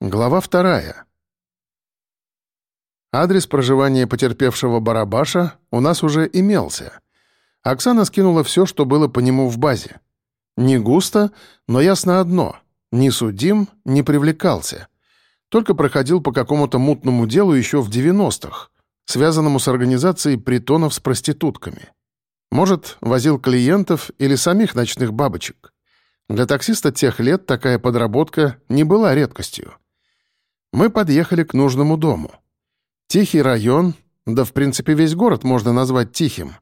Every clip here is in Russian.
Глава вторая. Адрес проживания потерпевшего Барабаша у нас уже имелся. Оксана скинула все, что было по нему в базе. Не густо, но ясно одно — ни судим, не привлекался. Только проходил по какому-то мутному делу еще в 90-х, связанному с организацией притонов с проститутками. Может, возил клиентов или самих ночных бабочек. Для таксиста тех лет такая подработка не была редкостью. Мы подъехали к нужному дому. Тихий район, да в принципе весь город можно назвать тихим.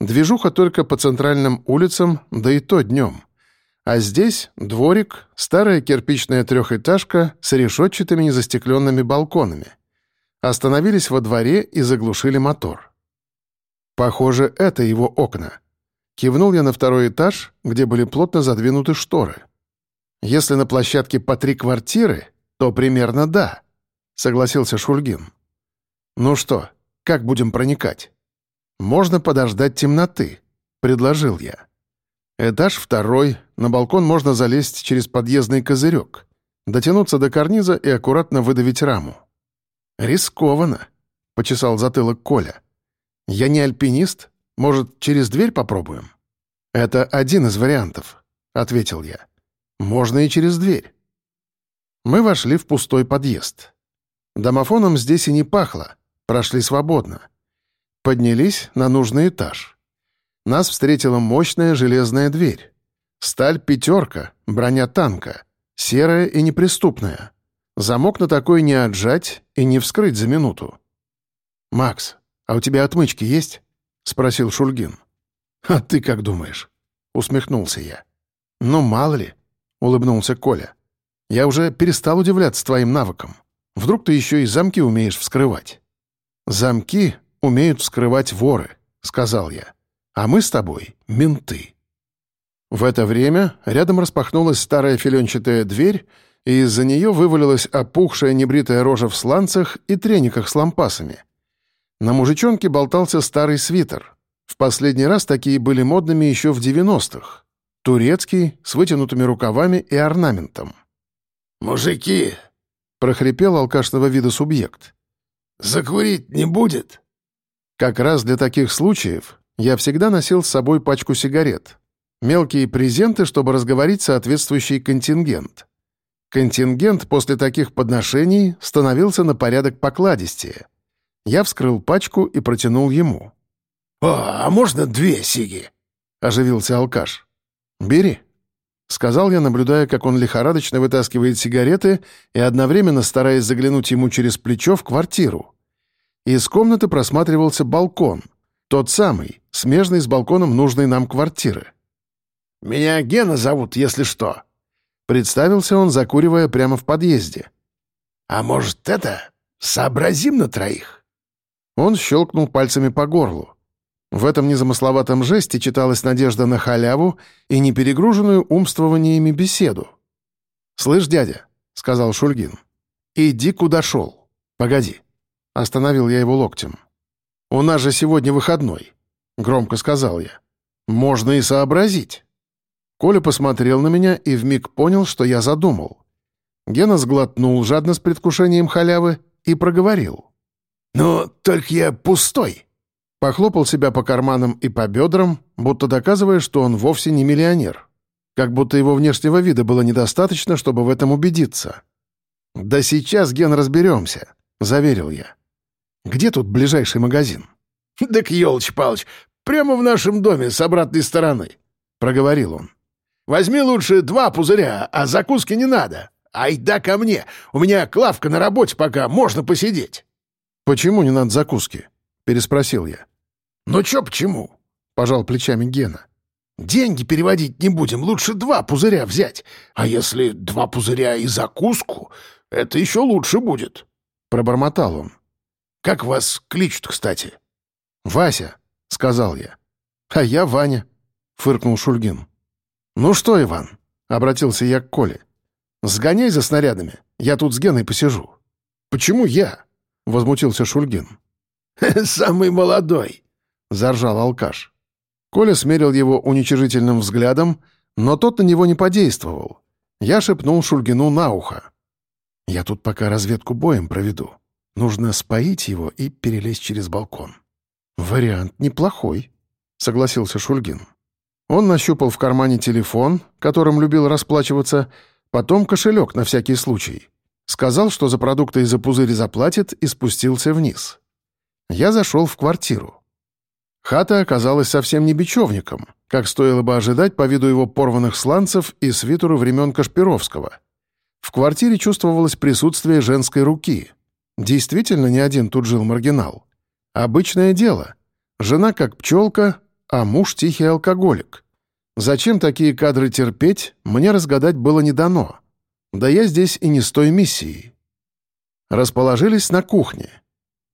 Движуха только по центральным улицам, да и то днем. А здесь дворик, старая кирпичная трехэтажка с решетчатыми незастекленными балконами. Остановились во дворе и заглушили мотор. Похоже, это его окна. Кивнул я на второй этаж, где были плотно задвинуты шторы. Если на площадке по три квартиры, то примерно да, согласился Шульгин. Ну что, как будем проникать? Можно подождать темноты, предложил я. Этаж второй, на балкон можно залезть через подъездный козырек, дотянуться до карниза и аккуратно выдавить раму. «Рискованно», — почесал затылок Коля. «Я не альпинист, может, через дверь попробуем?» «Это один из вариантов», — ответил я. «Можно и через дверь». Мы вошли в пустой подъезд. Домофоном здесь и не пахло, прошли свободно. Поднялись на нужный этаж. Нас встретила мощная железная дверь. Сталь «пятерка», броня танка, серая и неприступная. Замок на такой не отжать и не вскрыть за минуту. «Макс, а у тебя отмычки есть?» — спросил Шульгин. «А ты как думаешь?» — усмехнулся я. «Ну, мало ли», — улыбнулся Коля. «Я уже перестал удивляться твоим навыкам. Вдруг ты еще и замки умеешь вскрывать?» «Замки умеют вскрывать воры», — сказал я. «А мы с тобой — менты». В это время рядом распахнулась старая филенчатая дверь, и из-за нее вывалилась опухшая небритая рожа в сланцах и трениках с лампасами — на мужичонке болтался старый свитер. В последний раз такие были модными еще в 90-х. Турецкий, с вытянутыми рукавами и орнаментом. «Мужики!» — прохрипел алкашного вида субъект. «Закурить не будет?» Как раз для таких случаев я всегда носил с собой пачку сигарет. Мелкие презенты, чтобы разговорить соответствующий контингент. Контингент после таких подношений становился на порядок покладистее. Я вскрыл пачку и протянул ему. «О, а можно две сиги?» — оживился алкаш. «Бери», — сказал я, наблюдая, как он лихорадочно вытаскивает сигареты и одновременно стараясь заглянуть ему через плечо в квартиру. Из комнаты просматривался балкон, тот самый, смежный с балконом нужной нам квартиры. «Меня Гена зовут, если что», — представился он, закуривая прямо в подъезде. «А может, это? Сообразим на троих?» Он щелкнул пальцами по горлу. В этом незамысловатом жесте читалась надежда на халяву и неперегруженную умствованиями беседу. «Слышь, дядя», — сказал Шульгин, — «иди куда шел. Погоди». Остановил я его локтем. «У нас же сегодня выходной», — громко сказал я. «Можно и сообразить». Коля посмотрел на меня и вмиг понял, что я задумал. Гена сглотнул жадно с предвкушением халявы и проговорил. «Но только я пустой». Похлопал себя по карманам и по бедрам, будто доказывая, что он вовсе не миллионер. Как будто его внешнего вида было недостаточно, чтобы в этом убедиться. «Да сейчас, Ген, разберемся», — заверил я. «Где тут ближайший магазин?» «Так, елыч-палыч, прямо в нашем доме с обратной стороны», — проговорил он. «Возьми лучше два пузыря, а закуски не надо. Айда ко мне, у меня Клавка на работе пока, можно посидеть». «Почему не надо закуски?» — переспросил я. «Ну чё почему?» — пожал плечами Гена. «Деньги переводить не будем, лучше два пузыря взять. А если два пузыря и закуску, это еще лучше будет», — пробормотал он. «Как вас кличут, кстати?» «Вася», — сказал я. «А я Ваня», — фыркнул Шульгин. «Ну что, Иван?» — обратился я к Коле. «Сгоняй за снарядами, я тут с Геной посижу». «Почему я?» — возмутился Шульгин. «Самый молодой!» — заржал алкаш. Коля смерил его уничижительным взглядом, но тот на него не подействовал. Я шепнул Шульгину на ухо. Я тут пока разведку боем проведу. Нужно споить его и перелезть через балкон». «Вариант неплохой», — согласился Шульгин. Он нащупал в кармане телефон, которым любил расплачиваться, потом кошелек на всякий случай. Сказал, что за продукты и за пузыри заплатит, и спустился вниз. Я зашел в квартиру. Хата оказалась совсем не бечевником, как стоило бы ожидать по виду его порванных сланцев и свитеру времен Кашпировского. В квартире чувствовалось присутствие женской руки. Действительно, не один тут жил маргинал. Обычное дело. Жена как пчелка, а муж тихий алкоголик. Зачем такие кадры терпеть, мне разгадать было не дано. Да я здесь и не с той миссией. Расположились на кухне.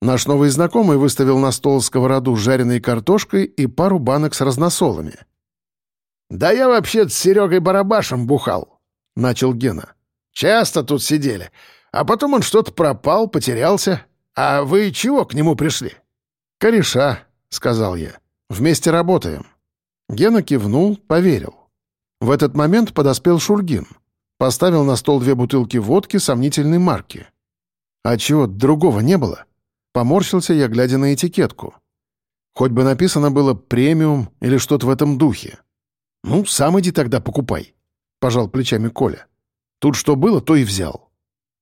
Наш новый знакомый выставил на стол сковороду с жареной картошкой и пару банок с разносолами. «Да я вообще с Серегой Барабашем бухал», — начал Гена. «Часто тут сидели. А потом он что-то пропал, потерялся. А вы чего к нему пришли?» «Кореша», — сказал я. «Вместе работаем». Гена кивнул, поверил. В этот момент подоспел Шульгин. Поставил на стол две бутылки водки сомнительной марки. «А чего, другого не было?» Поморщился я, глядя на этикетку. Хоть бы написано было «премиум» или что-то в этом духе. «Ну, сам иди тогда покупай», — пожал плечами Коля. «Тут что было, то и взял».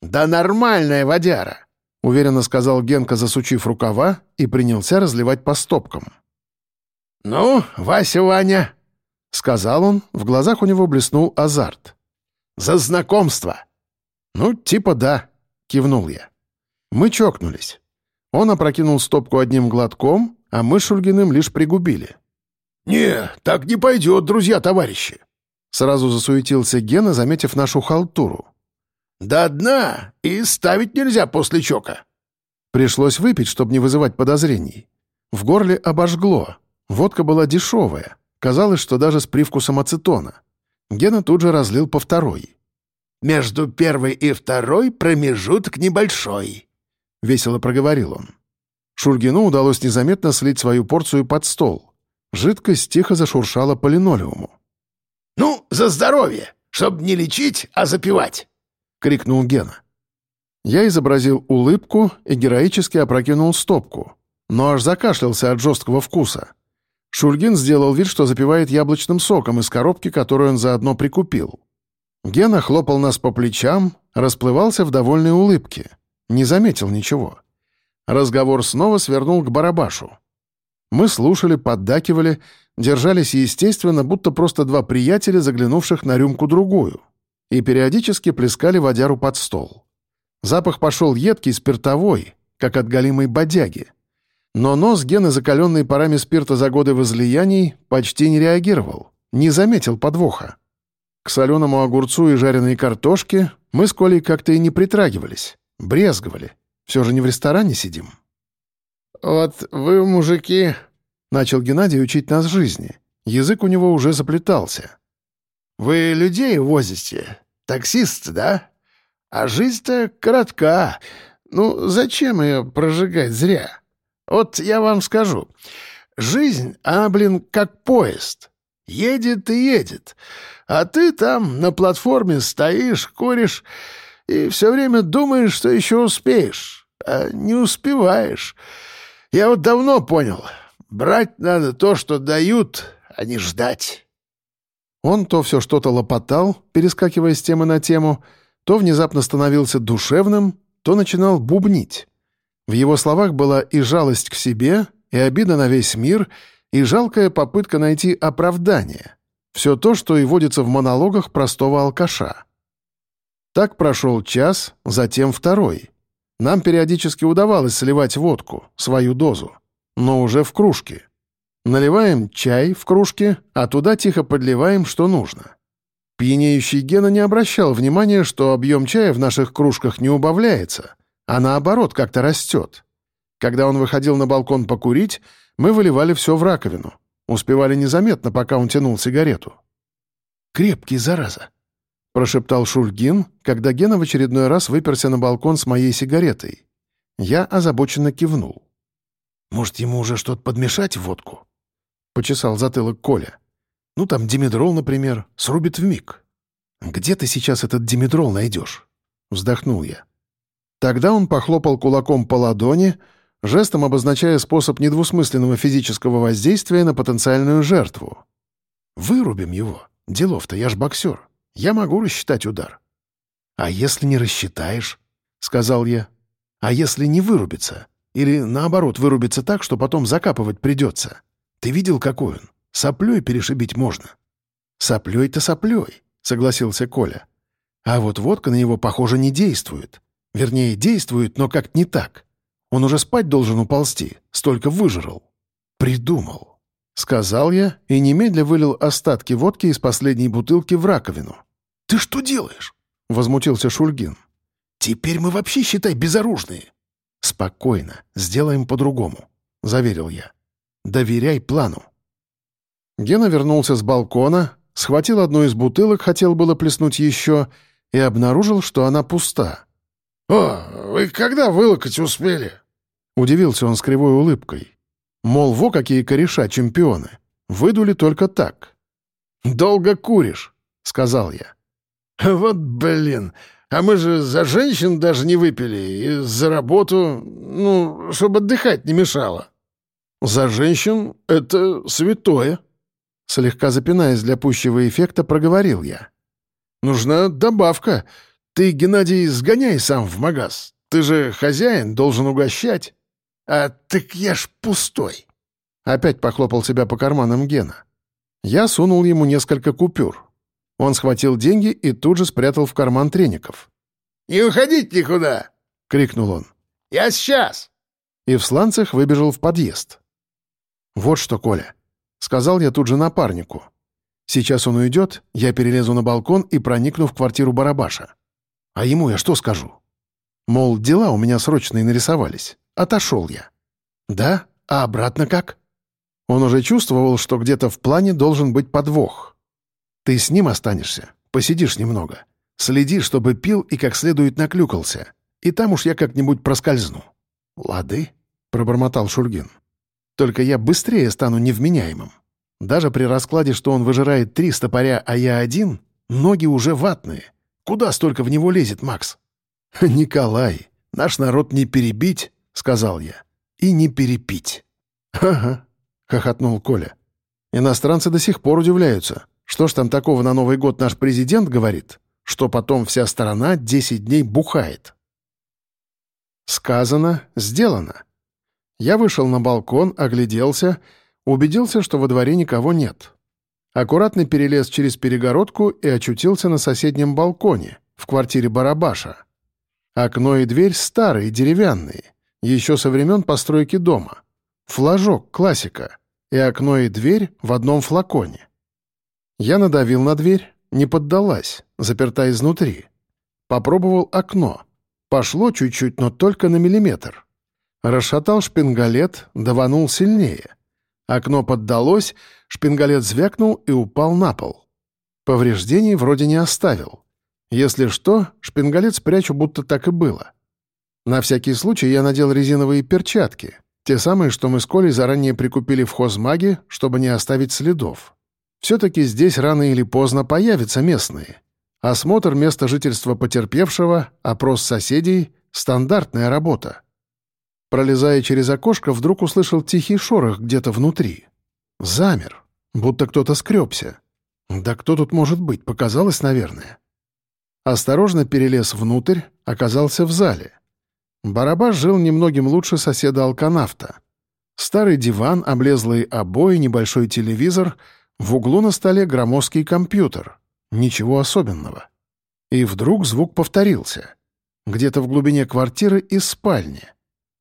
«Да нормальная водяра», — уверенно сказал Генка, засучив рукава, и принялся разливать по стопкам. «Ну, Вася Ваня», — сказал он, в глазах у него блеснул азарт. «За знакомство!» «Ну, типа да», — кивнул я. Мы чокнулись. Он опрокинул стопку одним глотком, а мы Шульгиным лишь пригубили. «Не, так не пойдет, друзья-товарищи!» Сразу засуетился Гена, заметив нашу халтуру. До дна и ставить нельзя после чока». Пришлось выпить, чтобы не вызывать подозрений. В горле обожгло. Водка была дешевая. Казалось, что даже с привкусом ацетона. Гена тут же разлил по второй. «Между первой и второй промежуток небольшой», — весело проговорил он. Шульгину удалось незаметно слить свою порцию под стол. Жидкость тихо зашуршала по линолеуму. «Ну, за здоровье! Чтоб не лечить, а запивать!» — крикнул Гена. Я изобразил улыбку и героически опрокинул стопку, но аж закашлялся от жесткого вкуса. Шульгин сделал вид, что запивает яблочным соком из коробки, которую он заодно прикупил. Гена хлопал нас по плечам, расплывался в довольной улыбке. Не заметил ничего. Разговор снова свернул к барабашу. Мы слушали, поддакивали, держались естественно, будто просто два приятеля, заглянувших на рюмку-другую — и периодически плескали водяру под стол. Запах пошел едкий, спиртовой, как от голимой бодяги. Но нос Гены, закаленный парами спирта за годы возлияний, почти не реагировал, не заметил подвоха. К соленому огурцу и жареной картошке мы с Колей как-то и не притрагивались, брезговали. Все же не в ресторане сидим. «Вот вы, мужики...» — начал Геннадий учить нас жизни. Язык у него уже заплетался. Вы людей возите? Таксист, да? А жизнь-то коротка. Ну, зачем ее прожигать зря? Вот я вам скажу. Жизнь, она, блин, как поезд. Едет и едет. А ты там на платформе стоишь, куришь и все время думаешь, что еще успеешь. А не успеваешь. Я вот давно понял. Брать надо то, что дают, а не ждать. Он то все что-то лопотал, перескакивая с темы на тему, то внезапно становился душевным, то начинал бубнить. В его словах была и жалость к себе, и обида на весь мир, и жалкая попытка найти оправдание. Все то, что и водится в монологах простого алкаша. Так прошел час, затем второй. Нам периодически удавалось сливать водку, свою дозу, но уже в кружке. Наливаем чай в кружке, а туда тихо подливаем, что нужно. Пьянеющий Гена не обращал внимания, что объем чая в наших кружках не убавляется, а наоборот как-то растет. Когда он выходил на балкон покурить, мы выливали все в раковину. Успевали незаметно, пока он тянул сигарету. «Крепкий, зараза!» — прошептал Шульгин, когда Гена в очередной раз выперся на балкон с моей сигаретой. Я озабоченно кивнул. «Может, ему уже что-то подмешать в водку?» почесал затылок Коля. «Ну, там димедрол, например, срубит в миг. Где ты сейчас этот димедрол найдешь?» — вздохнул я. Тогда он похлопал кулаком по ладони, жестом обозначая способ недвусмысленного физического воздействия на потенциальную жертву. «Вырубим его. Делов-то, я ж боксер. Я могу рассчитать удар». «А если не рассчитаешь?» — сказал я. «А если не вырубится? Или, наоборот, вырубится так, что потом закапывать придется? Ты видел, какой он? Соплей перешибить можно». «Соплей-то соплей», — согласился Коля. «А вот водка на него, похоже, не действует. Вернее, действует, но как-то не так. Он уже спать должен уползти, столько выжрал. Придумал. Сказал я и немедля вылил остатки водки из последней бутылки в раковину. «Ты что делаешь?» — возмутился Шульгин. «Теперь мы вообще, считай, безоружные». «Спокойно, сделаем по-другому», — заверил я. «Доверяй плану». Гена вернулся с балкона, схватил одну из бутылок, хотел было плеснуть еще, и обнаружил, что она пуста. «О, вы когда вылокать успели?» Удивился он с кривой улыбкой. Мол, во какие кореша чемпионы. Выдули только так. «Долго куришь», — сказал я. «Вот блин, а мы же за женщин даже не выпили, и за работу, ну, чтобы отдыхать не мешало». «За женщин — это святое», — слегка запинаясь для пущего эффекта, проговорил я. «Нужна добавка, ты, Геннадий, сгоняй сам в магаз. Ты же хозяин, должен угощать. А так я ж пустой. Опять похлопал себя по карманам Гена. Я сунул ему несколько купюр. Он схватил деньги и тут же спрятал в карман треников. «Не уходить никуда!» — крикнул он. «Я сейчас!» И в сланцах выбежал в подъезд. «Вот что, Коля», — сказал я тут же напарнику. «Сейчас он уйдет, я перелезу на балкон и проникну в квартиру Барабаша. А ему я что скажу? Мол, дела у меня срочные нарисовались. Отошел я. Да? А обратно как? Он уже чувствовал, что где-то в плане должен быть подвох. Ты с ним останешься, посидишь немного. Следи, чтобы пил и как следует наклюкался. И там уж я как-нибудь проскользну. «Лады», — пробормотал Шульгин. «Только я быстрее стану невменяемым. Даже при раскладе, что он выжирает три стопоря, а я один, ноги уже ватные. Куда столько в него лезет, Макс?» «Николай, наш народ не перебить», — сказал я, — «и не перепить». «Ага», — хохотнул Коля. «Иностранцы до сих пор удивляются. Что ж там такого на Новый год наш президент говорит, что потом вся страна десять дней бухает?» Сказано, сделано. Я вышел на балкон, огляделся, убедился, что во дворе никого нет аккуратно перелез через перегородку и очутился на соседнем балконе, в квартире Барабаша. Окно и дверь старые, деревянные, еще со времен постройки дома. Флажок, классика. И окно и дверь в одном флаконе. Я надавил на дверь, не поддалась, заперта изнутри. Попробовал окно. Пошло чуть-чуть, но только на миллиметр. Расшатал шпингалет, даванул сильнее. Окно поддалось, шпингалет звякнул и упал на пол. Повреждений вроде не оставил. Если что, шпингалет спрячу, будто так и было. На всякий случай я надел резиновые перчатки, те самые, что мы с Колей заранее прикупили в хозмаге, чтобы не оставить следов. Все-таки здесь рано или поздно появятся местные. Осмотр места жительства потерпевшего, опрос соседей — стандартная работа. Пролезая через окошко, вдруг услышал тихий шорох где-то внутри. Замер, будто кто-то скребся. Да кто тут может быть, показалось, наверное. Осторожно перелез внутрь, оказался в зале. Барабаш жил немногим лучше соседа-алканавта. Старый диван, облезлые обои, небольшой телевизор, в углу на столе громоздкий компьютер. Ничего особенного. И вдруг звук повторился. Где-то в глубине квартиры из спальни.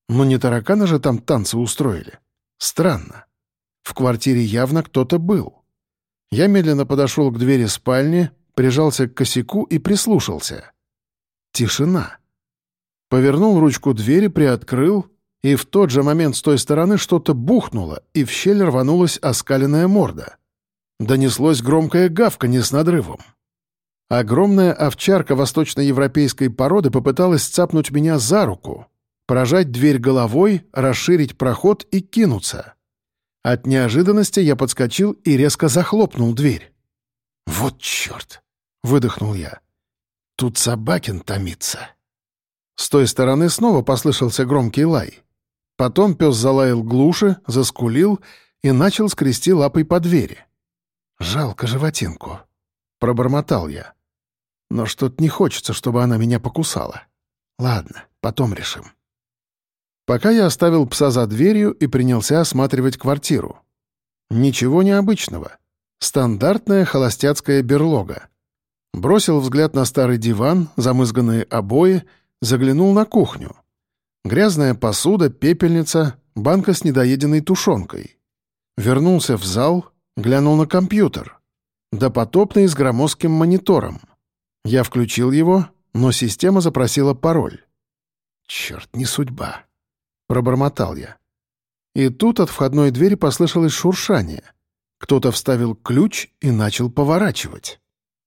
Но не тараканы же там танцы устроили. Странно. В квартире явно кто-то был. Я медленно подошел к двери спальни, прижался к косяку и прислушался. Тишина. Повернул ручку двери, приоткрыл, и в тот же момент с той стороны что-то бухнуло, и в щель рванулась оскаленная морда. Донеслось громкое гавканье с надрывом. Огромная овчарка восточноевропейской породы попыталась цапнуть меня за руку, прожать дверь головой, расширить проход и кинуться. От неожиданности я подскочил и резко захлопнул дверь. «Вот черт!» — выдохнул я. тут Собакин томится». С той стороны снова послышался громкий лай. Потом пес залаял глуше, заскулил и начал скрести лапой по двери. «Жалко животинку», — пробормотал я. «Но что-то не хочется, чтобы она меня покусала. Ладно, потом решим». Пока я оставил пса за дверью и принялся осматривать квартиру. Ничего необычного. Стандартная холостяцкая берлога. Бросил взгляд на старый диван, замызганные обои, заглянул на кухню. Грязная посуда, пепельница, банка с недоеденной тушенкой. Вернулся в зал, глянул на компьютер. Допотопный с громоздким монитором. Я включил его, но система запросила пароль. «Черт, не судьба!» — пробормотал я. И тут от входной двери послышалось шуршание. Кто-то вставил ключ и начал поворачивать.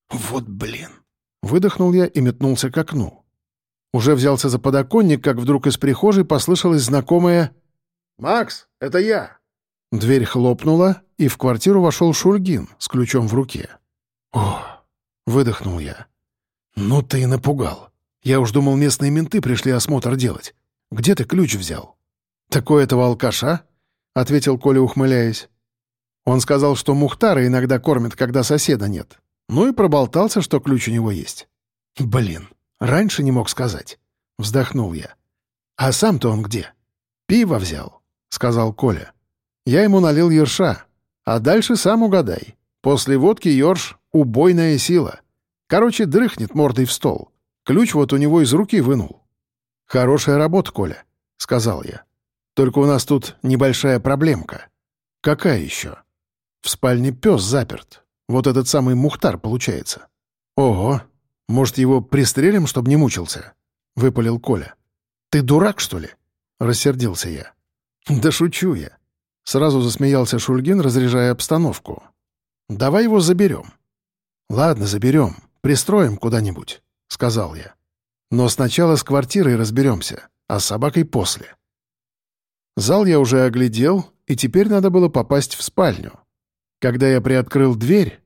«Вот блин!» Выдохнул я и метнулся к окну. Уже взялся за подоконник, как вдруг из прихожей послышалось знакомое «Макс, это я!» Дверь хлопнула, и в квартиру вошел Шульгин с ключом в руке. «О!» — выдохнул я. «Ну ты и напугал. Я уж думал, местные менты пришли осмотр делать. Где ты ключ взял?» «Такой этого алкаша?» — ответил Коля, ухмыляясь. Он сказал, что Мухтара иногда кормят, когда соседа нет. Ну и проболтался, что ключ у него есть. «Блин, раньше не мог сказать». Вздохнул я. «А сам-то он где?» «Пиво взял», — сказал Коля. Я ему налил ерша. А дальше сам угадай. После водки ерш — убойная сила. Короче, дрыхнет мордой в стол. Ключ вот у него из руки вынул. «Хорошая работа, Коля», — сказал я. «Только у нас тут небольшая проблемка». «Какая еще?» «В спальне пес заперт. Вот этот самый Мухтар, получается». «Ого! Может, его пристрелим, чтобы не мучился?» — выпалил Коля. «Ты дурак, что ли?» — рассердился я. «Да шучу я. Сразу засмеялся Шульгин, разряжая обстановку. «Давай его заберем». «Ладно, заберем. Пристроим куда-нибудь», — сказал я. «Но сначала с квартирой разберемся, а с собакой после». Зал я уже оглядел, и теперь надо было попасть в спальню. Когда я приоткрыл дверь,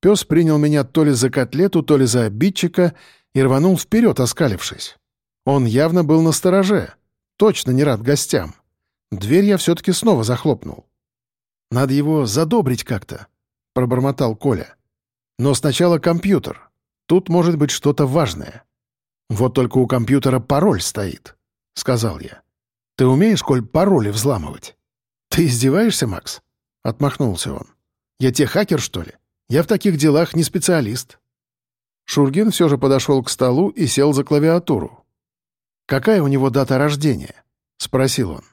пес принял меня то ли за котлету, то ли за обидчика и рванул вперед, оскалившись. Он явно был на стороже, точно не рад гостям. Дверь я все-таки снова захлопнул. «Надо его задобрить как-то», — пробормотал Коля. «Но сначала компьютер. Тут может быть что-то важное». «Вот только у компьютера пароль стоит», — сказал я. «Ты умеешь, Коль, пароли взламывать?» «Ты издеваешься, Макс?» — отмахнулся он. «Я те хакер, что ли? Я в таких делах не специалист». Шургин все же подошел к столу и сел за клавиатуру. «Какая у него дата рождения?» — спросил он.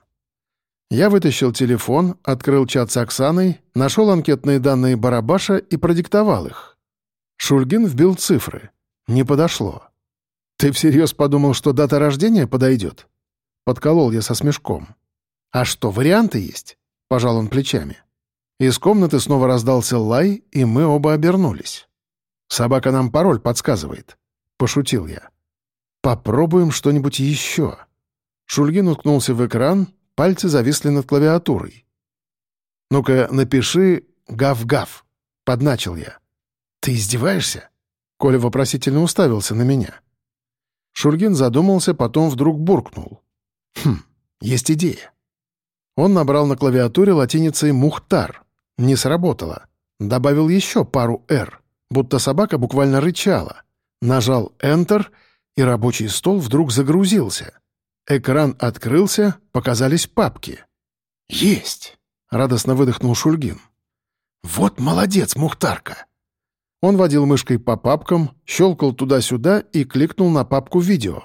Я вытащил телефон, открыл чат с Оксаной, нашел анкетные данные Барабаша и продиктовал их. Шульгин вбил цифры. Не подошло. «Ты всерьез подумал, что дата рождения подойдет?» Подколол я со смешком. «А что, варианты есть?» — пожал он плечами. Из комнаты снова раздался лай, и мы оба обернулись. «Собака нам пароль подсказывает», — пошутил я. «Попробуем что-нибудь еще». Шульгин уткнулся в экран, Пальцы зависли над клавиатурой. «Ну-ка, напиши «гав-гав», — подначил я. «Ты издеваешься?» Коля вопросительно уставился на меня. Шульгин задумался, потом вдруг буркнул. «Хм, есть идея». Он набрал на клавиатуре латиницей «Мухтар». Не сработало. Добавил еще пару «Р», будто собака буквально рычала. Нажал «Enter», и рабочий стол вдруг загрузился. Экран открылся, показались папки. «Есть!» — радостно выдохнул Шульгин. «Вот молодец, Мухтарка!» Он водил мышкой по папкам, щелкал туда-сюда и кликнул на папку видео.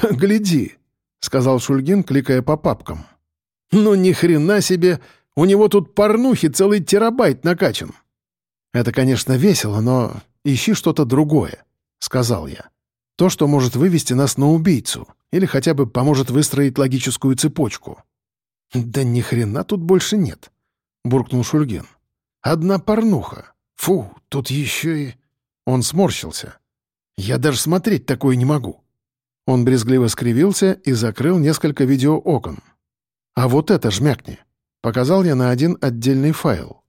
«Гляди!» — сказал Шульгин, кликая по папкам. «Ну ни хрена себе! У него тут порнухи целый терабайт накачан!» «Это, конечно, весело, но ищи что-то другое», — сказал я. «То, что может вывести нас на убийцу. Или хотя бы поможет выстроить логическую цепочку. «Да ни хрена тут больше нет», — буркнул Шульгин. «Одна порнуха. Фу, тут еще и...» Он сморщился. «Я даже смотреть такое не могу». Он брезгливо скривился и закрыл несколько видеоокон. «А вот это жмякни!» — показал я на один отдельный файл.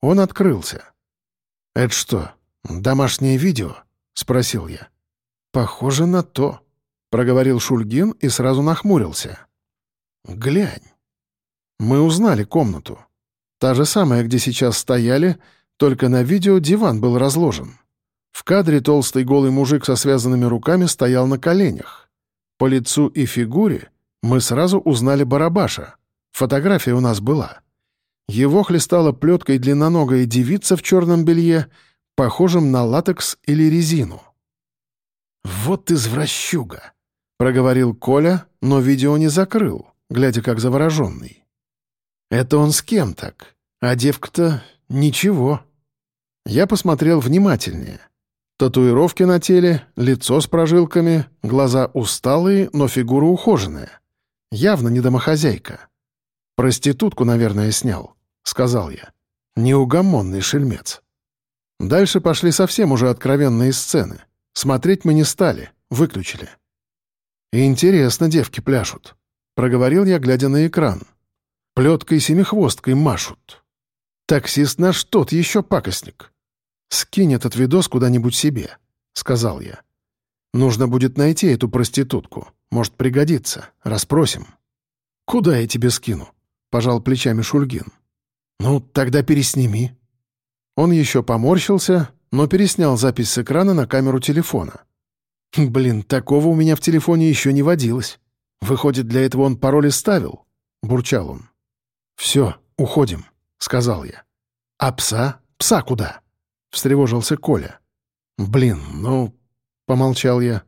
Он открылся. «Это что, домашнее видео?» — спросил я. «Похоже на то», — проговорил Шульгин и сразу нахмурился. «Глянь». Мы узнали комнату. Та же самая, где сейчас стояли, только на видео диван был разложен. В кадре толстый голый мужик со связанными руками стоял на коленях. По лицу и фигуре мы сразу узнали Барабаша. Фотография у нас была. Его хлестала плеткой длинноногая девица в черном белье, похожем на латекс или резину. «Вот извращуга!» — проговорил Коля, но видео не закрыл, глядя как завороженный. «Это он с кем так? А девка-то ничего». Я посмотрел внимательнее. Татуировки на теле, лицо с прожилками, глаза усталые, но фигура ухоженная. Явно не домохозяйка. «Проститутку, наверное, снял», — сказал я. «Неугомонный шельмец». Дальше пошли совсем уже откровенные сцены. Смотреть мы не стали, выключили. «Интересно девки пляшут», — проговорил я, глядя на экран. «Плеткой-семихвосткой машут». «Таксист наш тот еще пакостник». «Скинь этот видос куда-нибудь себе», — сказал я. «Нужно будет найти эту проститутку. Может, пригодится. Расспросим». «Куда я тебе скину?» — пожал плечами Шульгин. «Ну, тогда пересними». Он еще поморщился, но переснял запись с экрана на камеру телефона. «Блин, такого у меня в телефоне еще не водилось. Выходит, для этого он пароли ставил?» — бурчал он. «Все, уходим», — сказал я. «А пса? Пса куда?» — встревожился Коля. «Блин, ну...» — помолчал я.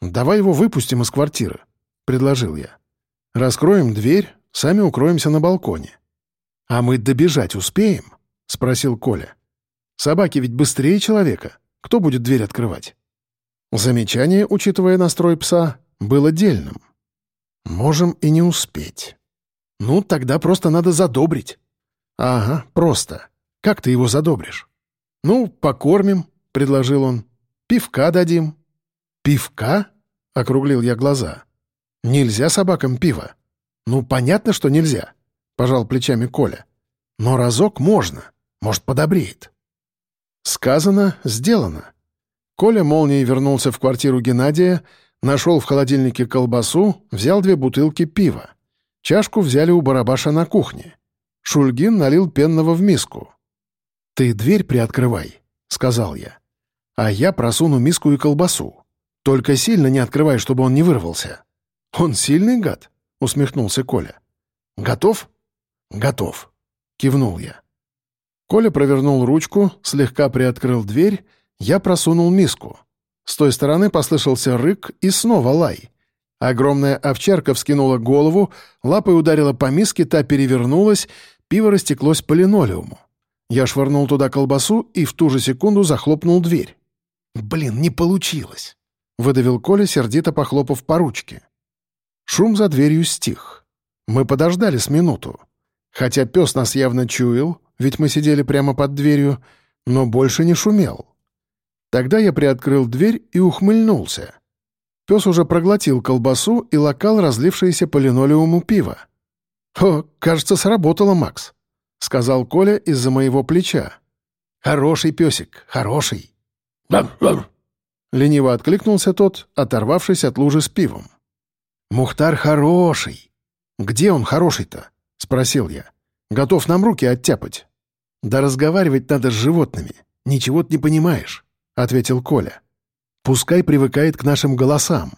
«Давай его выпустим из квартиры», — предложил я. «Раскроем дверь, сами укроемся на балконе». «А мы добежать успеем?» — спросил Коля. Собаки ведь быстрее человека. Кто будет дверь открывать? Замечание, учитывая настрой пса, было дельным. Можем и не успеть. Ну, тогда просто надо задобрить. Ага, просто. Как ты его задобришь? Ну, покормим, — предложил он. Пивка дадим. Пивка? — округлил я глаза. Нельзя собакам пиво. Ну, понятно, что нельзя, — пожал плечами Коля. Но разок можно. Может, подобреет. Сказано, сделано. Коля молнией вернулся в квартиру Геннадия, нашел в холодильнике колбасу, взял две бутылки пива. Чашку взяли у барабаша на кухне. Шульгин налил пенного в миску. «Ты дверь приоткрывай», — сказал я. «А я просуну миску и колбасу. Только сильно не открывай, чтобы он не вырвался». «Он сильный гад?» — усмехнулся Коля. «Готов?» «Готов», — кивнул я. Коля провернул ручку, слегка приоткрыл дверь, я просунул миску. С той стороны послышался рык и снова лай. Огромная овчарка вскинула голову, лапой ударила по миске, та перевернулась, пиво растеклось по линолеуму. Я швырнул туда колбасу и в ту же секунду захлопнул дверь. «Блин, не получилось!» — выдавил Коля, сердито похлопав по ручке. Шум за дверью стих. Мы подождали с минуту. Хотя пес нас явно чуял, ведь мы сидели прямо под дверью, но больше не шумел. Тогда я приоткрыл дверь и ухмыльнулся. Пес уже проглотил колбасу и локал разлившееся по линолеуму пиво. «О, кажется, сработало, Макс», — сказал Коля из-за моего плеча. «Хороший песик, хороший». Лениво откликнулся тот, оторвавшись от лужи с пивом. «Мухтар хороший». «Где он хороший-то?» — спросил я. «Готов нам руки оттяпать». «Да разговаривать надо с животными. Ничего ты не понимаешь», — ответил Коля. «Пускай привыкает к нашим голосам».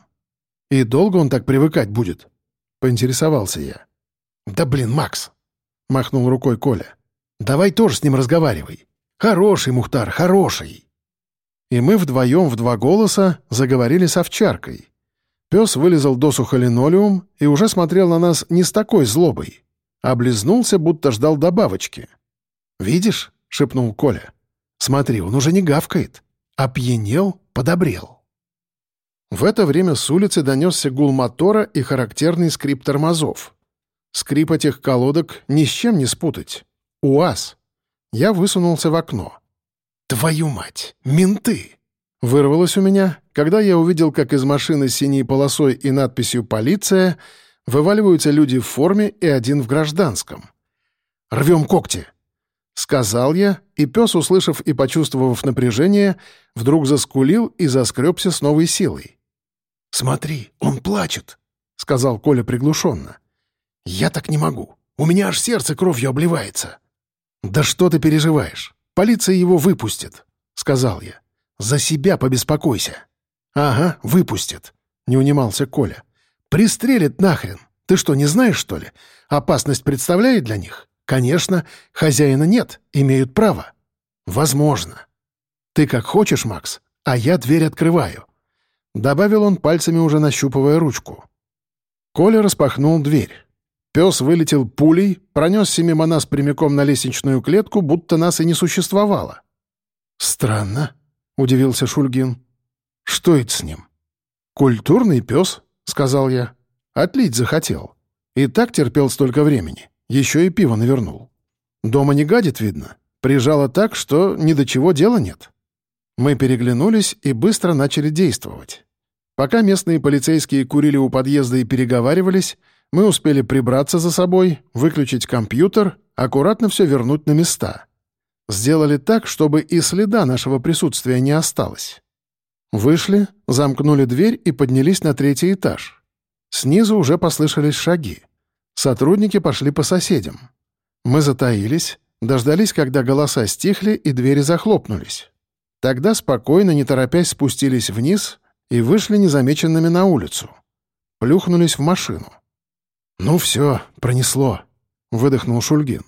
«И долго он так привыкать будет?» — поинтересовался я. «Да блин, Макс!» — махнул рукой Коля. «Давай тоже с ним разговаривай. Хороший, Мухтар, хороший!» И мы вдвоем в два голоса заговорили с овчаркой. Пес вылезал досуха линолеум и уже смотрел на нас не с такой злобой. Облизнулся, будто ждал добавочки — «Видишь?» — шепнул Коля. «Смотри, он уже не гавкает. Опьянел, подобрел». В это время с улицы донесся гул мотора и характерный скрип тормозов. Скрип этих колодок ни с чем не спутать. УАЗ. Я высунулся в окно. «Твою мать! Менты!» Вырвалось у меня, когда я увидел, как из машины с синей полосой и надписью «Полиция» вываливаются люди в форме и один в гражданском. «Рвем когти!» Сказал я, и пес, услышав и почувствовав напряжение, вдруг заскулил и заскребся с новой силой. «Смотри, он плачет», — сказал Коля приглушенно. «Я так не могу. У меня аж сердце кровью обливается». «Да что ты переживаешь? Полиция его выпустит», — сказал я. «За себя побеспокойся». «Ага, выпустит», — не унимался Коля. «Пристрелит нахрен. Ты что, не знаешь, что ли? Опасность представляет для них?» Конечно, хозяина нет, имеют право. Возможно. Ты как хочешь, Макс, а я дверь открываю. Добавил он пальцами, уже нащупывая ручку. Коля распахнул дверь. Пес вылетел пулей, пронесся мимо нас прямиком на лестничную клетку, будто нас и не существовало. «Странно», — удивился Шульгин. «Что это с ним?» «Культурный пес», — сказал я. «Отлить захотел. И так терпел столько времени. Еще и пиво навернул. Дома не гадит, видно. Прижало так, что ни до чего дела нет. Мы переглянулись и быстро начали действовать. Пока местные полицейские курили у подъезда и переговаривались, мы успели прибраться за собой, выключить компьютер, аккуратно все вернуть на места. Сделали так, чтобы и следа нашего присутствия не осталось. Вышли, замкнули дверь и поднялись на третий этаж. Снизу уже послышались шаги. Сотрудники пошли по соседям. Мы затаились, дождались, когда голоса стихли и двери захлопнулись. Тогда спокойно, не торопясь, спустились вниз и вышли незамеченными на улицу. Плюхнулись в машину. «Ну все, пронесло», — выдохнул Шульгин.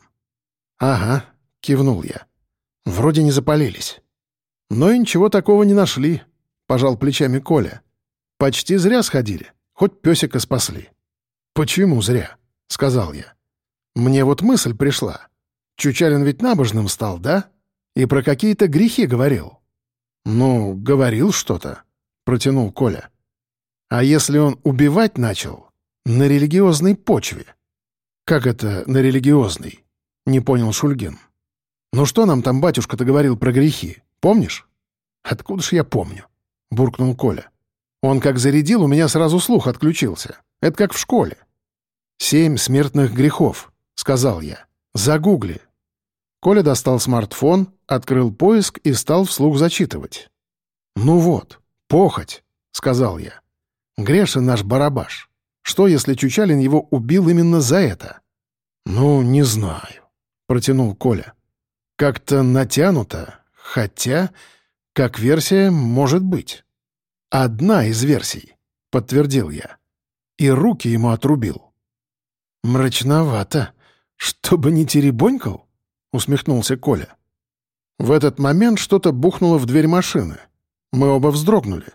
«Ага», — кивнул я. «Вроде не запалились». «Но и ничего такого не нашли», — пожал плечами Коля. «Почти зря сходили, хоть песика спасли». «Почему зря?» — сказал я. «Мне вот мысль пришла. Чучалин ведь набожным стал, да? И про какие-то грехи говорил». «Ну, говорил что-то», — протянул Коля. «А если он убивать начал? На религиозной почве?» «Как это на религиозной?» — не понял Шульгин. «Ну что нам там батюшка-то говорил про грехи? Помнишь?» «Откуда ж я помню?» — буркнул Коля. «Он как зарядил, у меня сразу слух отключился. Это как в школе. «Семь смертных грехов», — сказал я. «Загугли». Коля достал смартфон, открыл поиск и стал вслух зачитывать. «Ну вот, похоть», — сказал я. «Грешен наш барабаш. Что, если Чучалин его убил именно за это?» «Ну, не знаю», — протянул Коля. «Как-то натянуто, хотя, как версия, может быть». «Одна из версий», — подтвердил я. «И руки ему отрубил». «Мрачновато. Чтобы не теребонькал?» — усмехнулся Коля. В этот момент что-то бухнуло в дверь машины. Мы оба вздрогнули.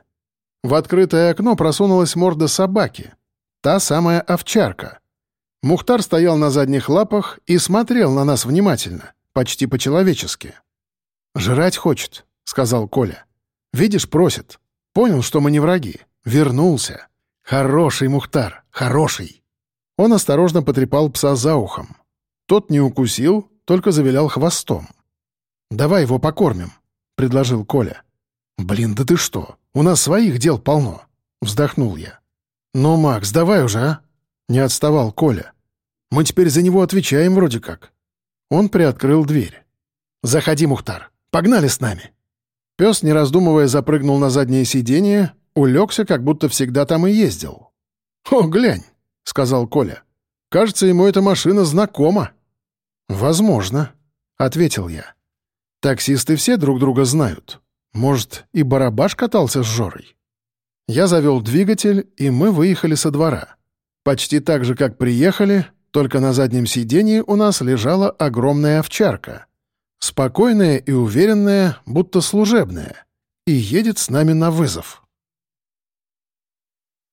В открытое окно просунулась морда собаки. Та самая овчарка. Мухтар стоял на задних лапах и смотрел на нас внимательно, почти по-человечески. «Жрать хочет», — сказал Коля. «Видишь, просит. Понял, что мы не враги. Вернулся. Хороший Мухтар, хороший». Он осторожно потрепал пса за ухом. Тот не укусил, только завилял хвостом. «Давай его покормим», — предложил Коля. «Блин, да ты что? У нас своих дел полно», — вздохнул я. «Ну, Макс, давай уже, а?» — не отставал Коля. «Мы теперь за него отвечаем вроде как». Он приоткрыл дверь. «Заходи, Мухтар. Погнали с нами». Пес, не раздумывая, запрыгнул на заднее сиденье, улегся, как будто всегда там и ездил. «О, глянь!» — сказал Коля. «Кажется, ему эта машина знакома». «Возможно», — ответил я. «Таксисты все друг друга знают. Может, и Барабаш катался с Жорой?» Я завел двигатель, и мы выехали со двора. Почти так же, как приехали, только на заднем сиденье у нас лежала огромная овчарка. Спокойная и уверенная, будто служебная. И едет с нами на вызов.